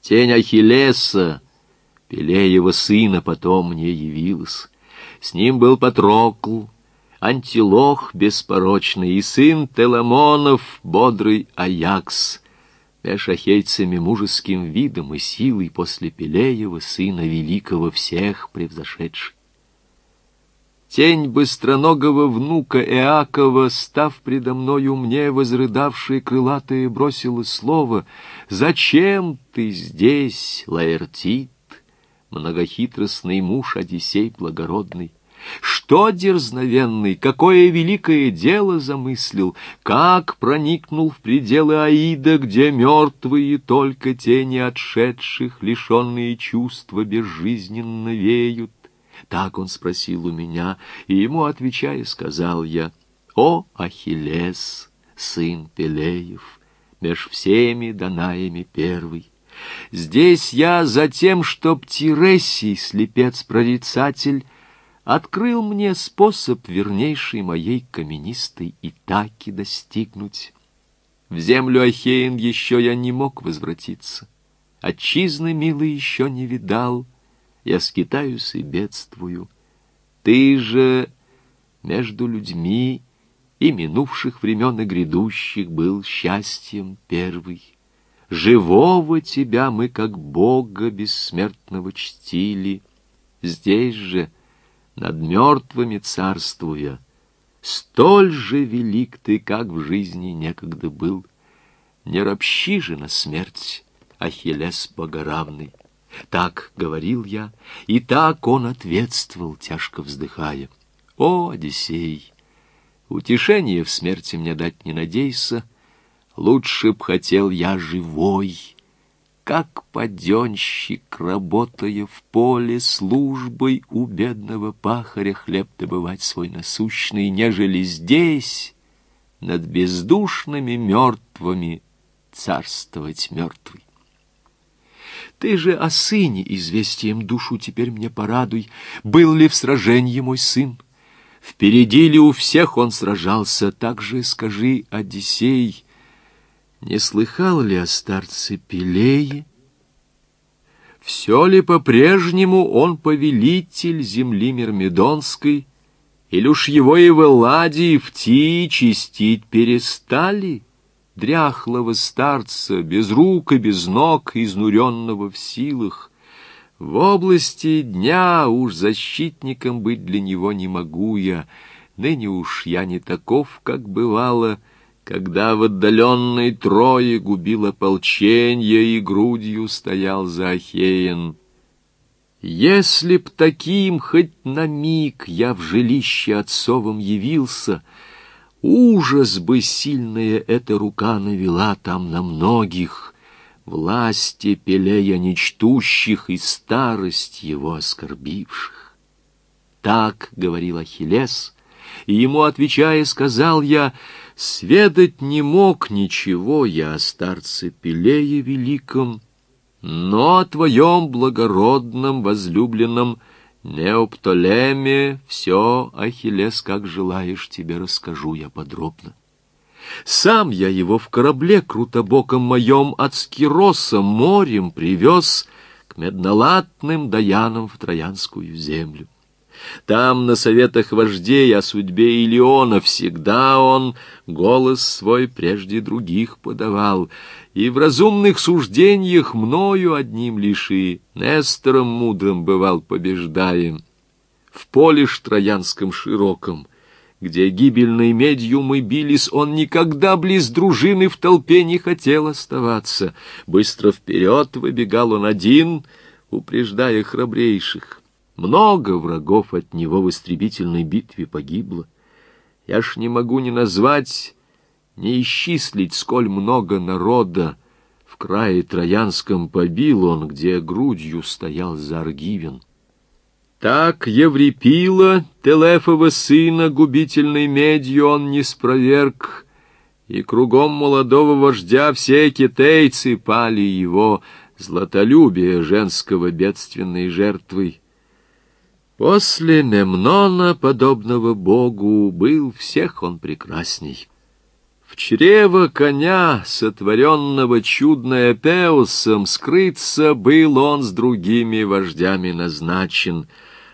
Тень Ахиллеса, Пелеева сына, потом мне явилась. С ним был Патрокл, Антилох беспорочный и сын Теламонов, бодрый Аякс, меж ахейцами мужеским видом и силой после Пелеева, сына великого всех превзошедший. Тень быстроногого внука Иакова, став предо мною мне, возрыдавшие крылатые, бросила слово «Зачем ты здесь, Лаэртит, многохитростный муж Одиссей благородный?» Что дерзновенный, какое великое дело замыслил, как проникнул в пределы Аида, где мертвые только тени отшедших, лишенные чувства, безжизненно веют. Так он спросил у меня, и ему, отвечая, сказал я, «О, Ахиллес, сын Пелеев, меж всеми Данаями первый!» Здесь я за тем, чтоб Тиресий, слепец-прорицатель, открыл мне способ вернейшей моей каменистой Итаки достигнуть. В землю Ахеин еще я не мог возвратиться, отчизны милый еще не видал, я скитаюсь и бедствую. Ты же между людьми и минувших времен и грядущих был счастьем первый. Живого тебя мы, как Бога бессмертного, чтили. Здесь же — над мертвыми царствуя, столь же велик ты, как в жизни некогда был. Не ропщи же на смерть, Ахиллес богоравный. Так говорил я, и так он ответствовал, тяжко вздыхая. О, Одиссей, утешение в смерти мне дать не надейся, лучше б хотел я живой, как паденщик, работая в поле службой у бедного пахаря хлеб добывать свой насущный, нежели здесь, над бездушными мертвыми, царствовать мертвый. Ты же о сыне известием душу теперь мне порадуй, был ли в сражении мой сын? Впереди ли у всех он сражался, так же скажи, Одиссей, не слыхал ли о старце Пелее? Все ли по-прежнему он повелитель земли Мирмидонской, или уж его и в Элладе, и в Ти чистить перестали? Дряхлого старца, без рук и без ног, изнуренного в силах, в области дня уж защитником быть для него не могу я, ныне уж я не таков, как бывало, — когда в отдаленной трое губил ополченье и грудью стоял за Ахеен. Если б таким хоть на миг я в жилище отцовом явился, ужас бы сильная эта рука навела там на многих, власти Пелея нечтущих и старость его оскорбивших. Так говорил Ахиллес, и ему, отвечая, сказал я — Сведать не мог ничего я о старце Пелее великом, но о твоем благородном возлюбленном Неоптолеме все, Ахиллес, как желаешь, тебе расскажу я подробно. Сам я его в корабле крутобоком моем от Скироса морем привез к меднолатным даянам в Троянскую землю. Там на советах вождей о судьбе Илеона всегда он голос свой прежде других подавал, и в разумных суждениях мною одним лишь и Нестором мудрым бывал побеждаем. В поле ж троянском широком, где гибельной медью мы бились, он никогда близ дружины в толпе не хотел оставаться. Быстро вперед выбегал он один, упреждая храбрейших. Много врагов от него в истребительной битве погибло. Я ж не могу ни назвать, ни исчислить, сколь много народа в крае Троянском побил он, где грудью стоял Заргивен. Так Еврипила, Телефова сына, губительной медью он не спроверг, и кругом молодого вождя все китайцы пали его, златолюбие женского бедственной жертвой. После Мемнона, подобного богу, был всех он прекрасней. В чрево коня, сотворенного чудно Эпеусом, скрыться был он с другими вождями назначен,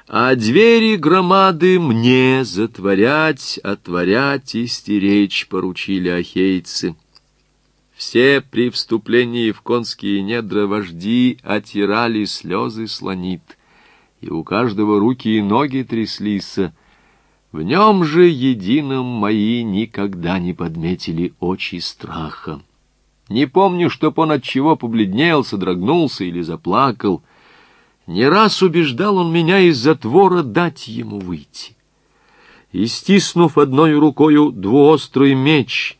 а двери громады мне затворять, отворять и стеречь поручили ахейцы. Все при вступлении в конские недра вожди отирали слезы слонит, и у каждого руки и ноги тряслись, в нем же едином мои никогда не подметили очи страха. Не помню, чтоб он от чего побледнел, содрогнулся или заплакал. Не раз убеждал он меня из затвора дать ему выйти. И, стиснув одной рукою двуострый меч,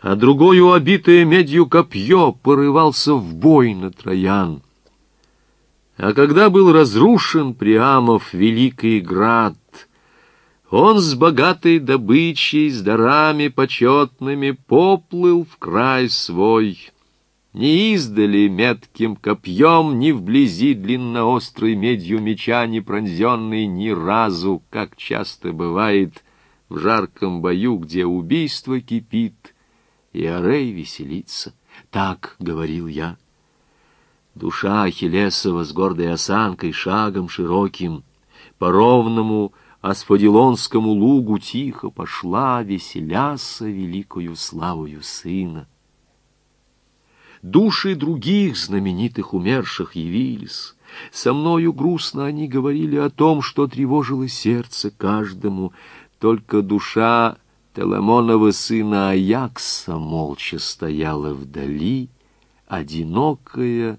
а другою обитое медью копье, порывался в бой на Троян. А когда был разрушен Приамов великий град, он с богатой добычей, с дарами почетными поплыл в край свой. Не издали метким копьем, ни вблизи длинноострой медью меча не пронзенный ни разу, как часто бывает в жарком бою, где убийство кипит, и Арей веселится. Так говорил я. Душа Ахиллесова с гордой осанкой, шагом широким, по ровному, Асфодилонскому лугу тихо пошла, веселяса великою славою сына. Души других знаменитых умерших явились. Со мною грустно они говорили о том, что тревожило сердце каждому. Только душа Теламонова сына Аякса молча стояла вдали, одинокая.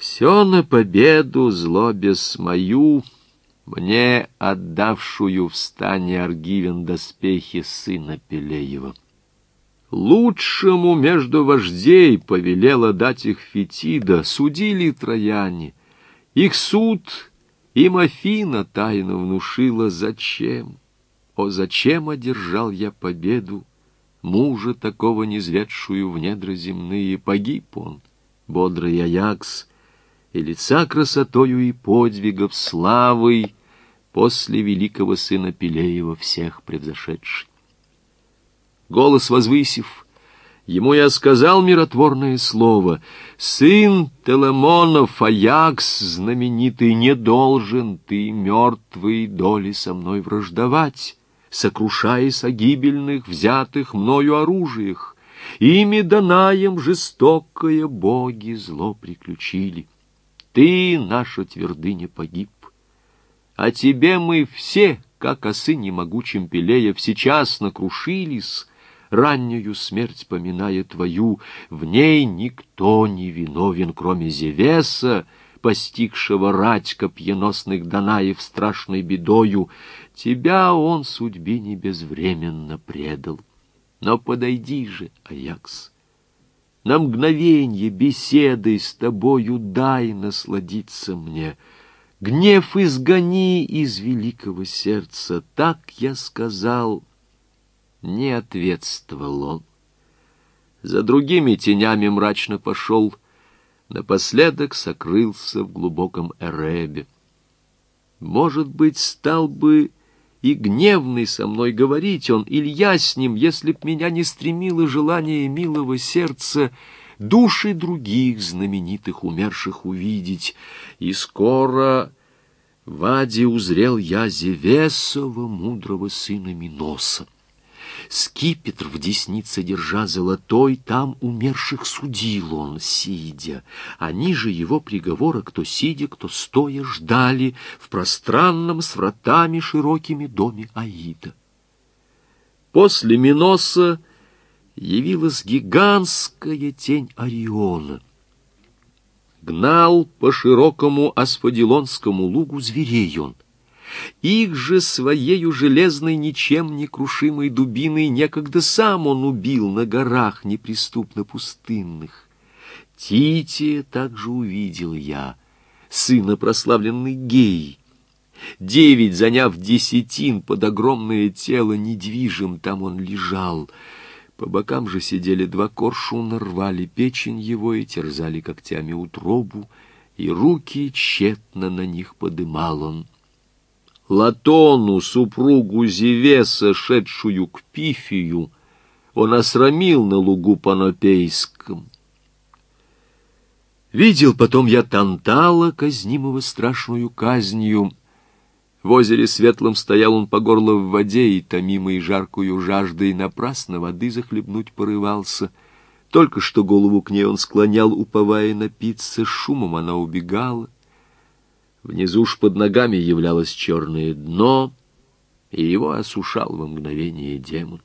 Все на победу злобес мою — мне отдавшую в стане Аргивен доспехи сына Пелеева. Лучшему между вождей повелела дать их Фетида, судили трояне. Их суд им Афина тайно внушила, зачем? О, зачем одержал я победу? Мужа такого низведшую в недра земные, погиб он, бодрый Аякс, и лица красотою и подвигов славой после великого сына Пелеева всех превзошедший. Голос возвысив, ему я сказал миротворное слово. «Сын Теламонов, Аякс знаменитый, не должен ты, мертвый, доли со мной враждовать, сокрушаясь о гибельных, взятых мною оружиях. Ими Данаем жестокое боги зло приключили. Ты, наша твердыня, погиб. А тебе мы все, как о сыне могучем Пелеев, сейчас накрушились, раннюю смерть поминая твою, в ней никто не виновен, кроме Зевеса, постигшего рать копьеносных Данаев страшной бедою. Тебя он судьбе не безвременно предал. Но подойди же, Аякс, на мгновенье беседой с тобою дай насладиться мне — Гнев изгони из великого сердца, так я сказал. Не ответствовал он. За другими тенями мрачно пошел, напоследок сокрылся в глубоком Эребе. Может быть, стал бы и гневный со мной говорить он, или я с ним, если б меня не стремило желание милого сердца души других знаменитых умерших увидеть, и скоро в Аде узрел я Зевесова, мудрого сына Миноса. Скипетр в деснице держа золотой, там умерших судил он, сидя. Они же его приговора, кто сидя, кто стоя, ждали в пространном с вратами широкими доме Аида. После Миноса явилась гигантская тень Ориона. Гнал по широкому асфодилонскому лугу зверей он. Их же своею железной, ничем не крушимой дубиной некогда сам он убил на горах неприступно пустынных. Тития также увидел я, сына прославленной Геи. Девять, заняв десятин под огромное тело, недвижим там он лежал — по бокам же сидели два коршуна, рвали печень его и терзали когтями утробу, и руки тщетно на них подымал он. Латону, супругу Зевеса, шедшую к Пифию, он осрамил на лугу Панопейском. Видел потом я Тантала, казнимого страшную казнью. В озере светлом стоял он по горло в воде, и, томимый жаркую жаждой, напрасно воды захлебнуть порывался. Только что голову к ней он склонял, уповая напиться, шумом она убегала. Внизу ж под ногами являлось черное дно, и его осушал во мгновение демон.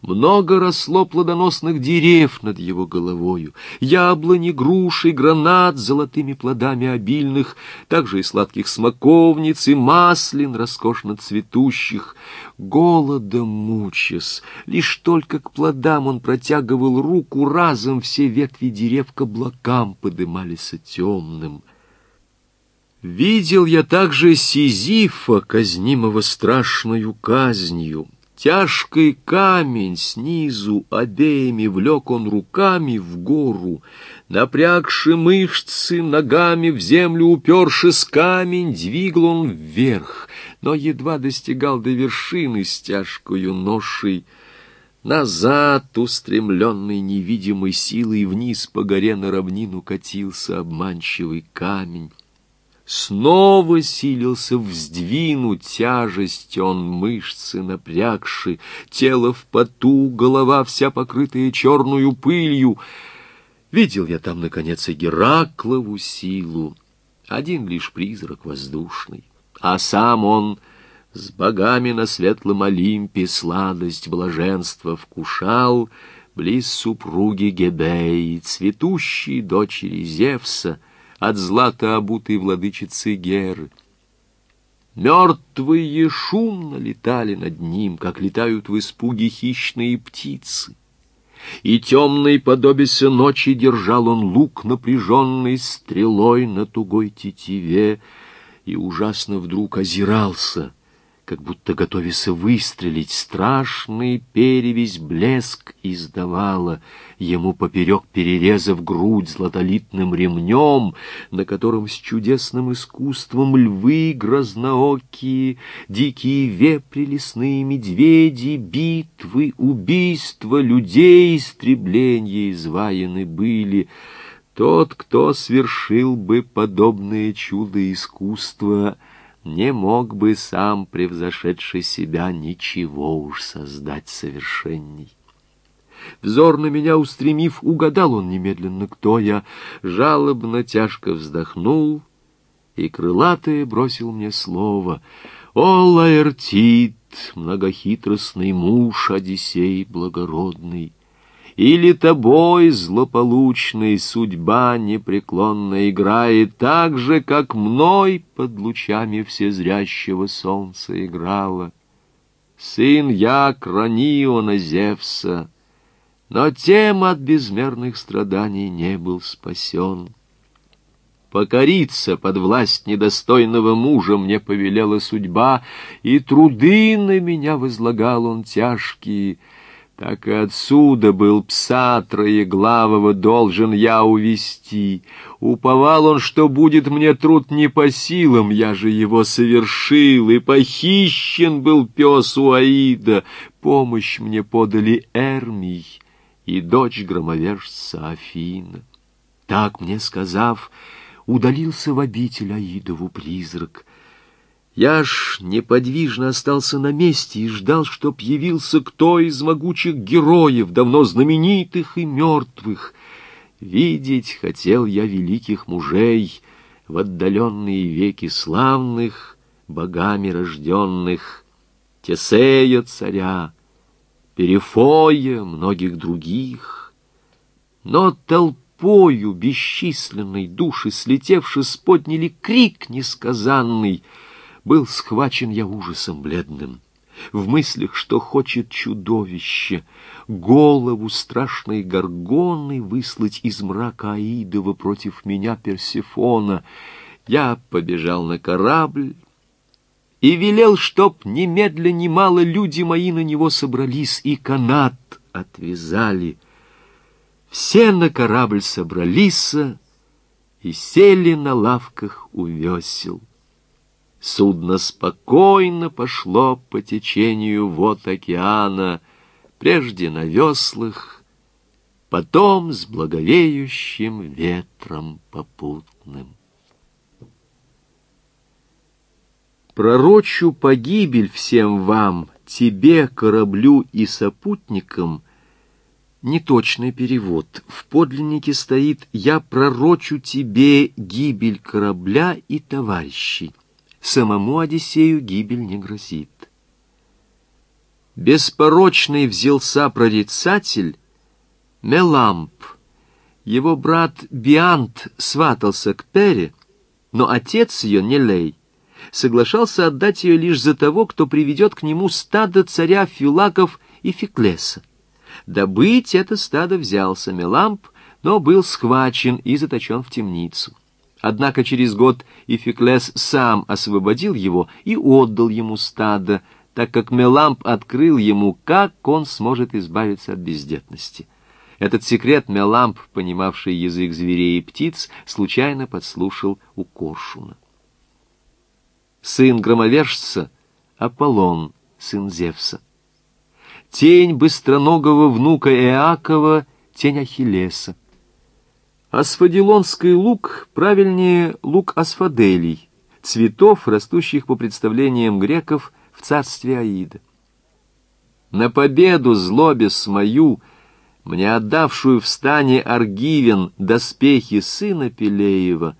Много росло плодоносных дерев над его головою, яблони, груши, гранат с золотыми плодами обильных, также и сладких смоковниц, и маслин роскошно цветущих. Голодом мучаясь, лишь только к плодам он протягивал руку, разом все ветви дерев к облакам подымались темным. Видел я также Сизифа, казнимого страшную казнью, Тяжкий камень снизу обеими влек он руками в гору, Напрягши мышцы, ногами в землю упершись камень, Двигал он вверх, но едва достигал до вершины с тяжкою ношей. Назад, устремленный невидимой силой, вниз по горе на равнину катился обманчивый камень. Снова силился вздвинуть тяжесть он мышцы напрягши, тело в поту, голова вся покрытая черную пылью. Видел я там, наконец, и Гераклову силу, один лишь призрак воздушный, а сам он с богами на светлом Олимпе сладость блаженства вкушал, близ супруги Гебеи, цветущей дочери Зевса — от злата обутой владычицы Геры. Мертвые шумно летали над ним, как летают в испуге хищные птицы. И темной подобися ночи держал он лук, напряженный стрелой на тугой тетиве, и ужасно вдруг озирался — как будто готовясь выстрелить, страшный перевесь блеск издавала, ему поперек перерезав грудь златолитным ремнем, на котором с чудесным искусством львы грозноокие, дикие вепри, лесные медведи, битвы, убийства, людей истребления изваяны были. Тот, кто свершил бы подобное чудо искусства — не мог бы сам, превзошедший себя, ничего уж создать совершенней. Взор на меня устремив, угадал он немедленно, кто я, жалобно тяжко вздохнул и крылатое бросил мне слово «О, Лаэртит, многохитростный муж Одиссей благородный!» Или тобой, злополучной, судьба непреклонно играет так же, как мной под лучами всезрящего солнца играла. Сын я Краниона Зевса, но тем от безмерных страданий не был спасен. Покориться под власть недостойного мужа мне повелела судьба, и труды на меня возлагал он тяжкие — так и отсюда был пса троеглавого должен я увести. Уповал он, что будет мне труд не по силам, я же его совершил, и похищен был пес у Аида. Помощь мне подали Эрмий и дочь громовержца Афина. Так мне сказав, удалился в обитель Аидову призрак — я ж неподвижно остался на месте и ждал, чтоб явился кто из могучих героев, давно знаменитых и мертвых. Видеть хотел я великих мужей в отдаленные веки славных, богами рожденных, Тесея царя, Перефоя, многих других. Но толпою бесчисленной души, слетевшись, подняли крик несказанный — был схвачен я ужасом бледным. В мыслях, что хочет чудовище, голову страшной горгоны выслать из мрака Аидова против меня Персефона, я побежал на корабль и велел, чтоб немедля немало люди мои на него собрались и канат отвязали. Все на корабль собрались и сели на лавках у весел. Судно спокойно пошло по течению вод океана, прежде на веслах, потом с благовеющим ветром попутным. Пророчу погибель всем вам, тебе, кораблю и сопутникам, неточный перевод. В подлиннике стоит «Я пророчу тебе гибель корабля и товарищей». Самому Одиссею гибель не грозит. Беспорочный взялся прорицатель Меламп. Его брат Биант сватался к Пере, но отец ее, Нелей, соглашался отдать ее лишь за того, кто приведет к нему стадо царя Фюлаков и Феклеса. Добыть это стадо взялся Меламп, но был схвачен и заточен в темницу. Однако через год Ификлес сам освободил его и отдал ему стадо, так как Меламп открыл ему, как он сможет избавиться от бездетности. Этот секрет Меламп, понимавший язык зверей и птиц, случайно подслушал у Коршуна. Сын громовержца — Аполлон, сын Зевса. Тень быстроногого внука Иакова — тень Ахиллеса. Асфадилонский лук, правильнее лук асфаделий, цветов, растущих по представлениям греков в царстве Аида. На победу злобе смою, мне отдавшую в стане Аргивен доспехи сына Пелеева,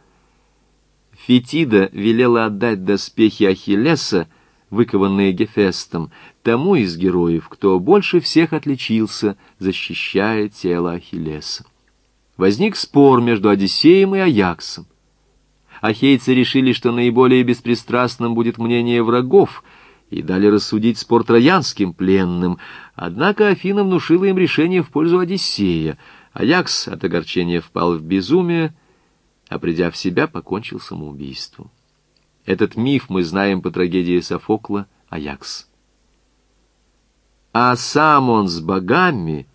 Фетида велела отдать доспехи Ахиллеса, выкованные Гефестом, тому из героев, кто больше всех отличился, защищая тело Ахиллеса. Возник спор между Одиссеем и Аяксом. Ахейцы решили, что наиболее беспристрастным будет мнение врагов — и дали рассудить спор троянским пленным. Однако Афина внушила им решение в пользу Одиссея. Аякс от огорчения впал в безумие, а придя в себя, покончил самоубийством. Этот миф мы знаем по трагедии Софокла «Аякс». А сам он с богами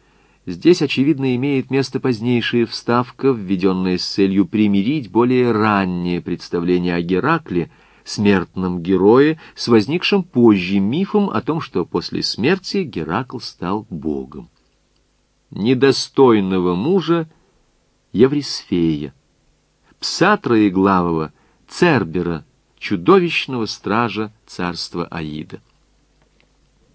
здесь, очевидно, имеет место позднейшая вставка, введенная с целью примирить более раннее представление о Геракле — смертном герое с возникшим позже мифом о том, что после смерти Геракл стал богом. Недостойного мужа Еврисфея, пса троеглавого Цербера, чудовищного стража царства Аида.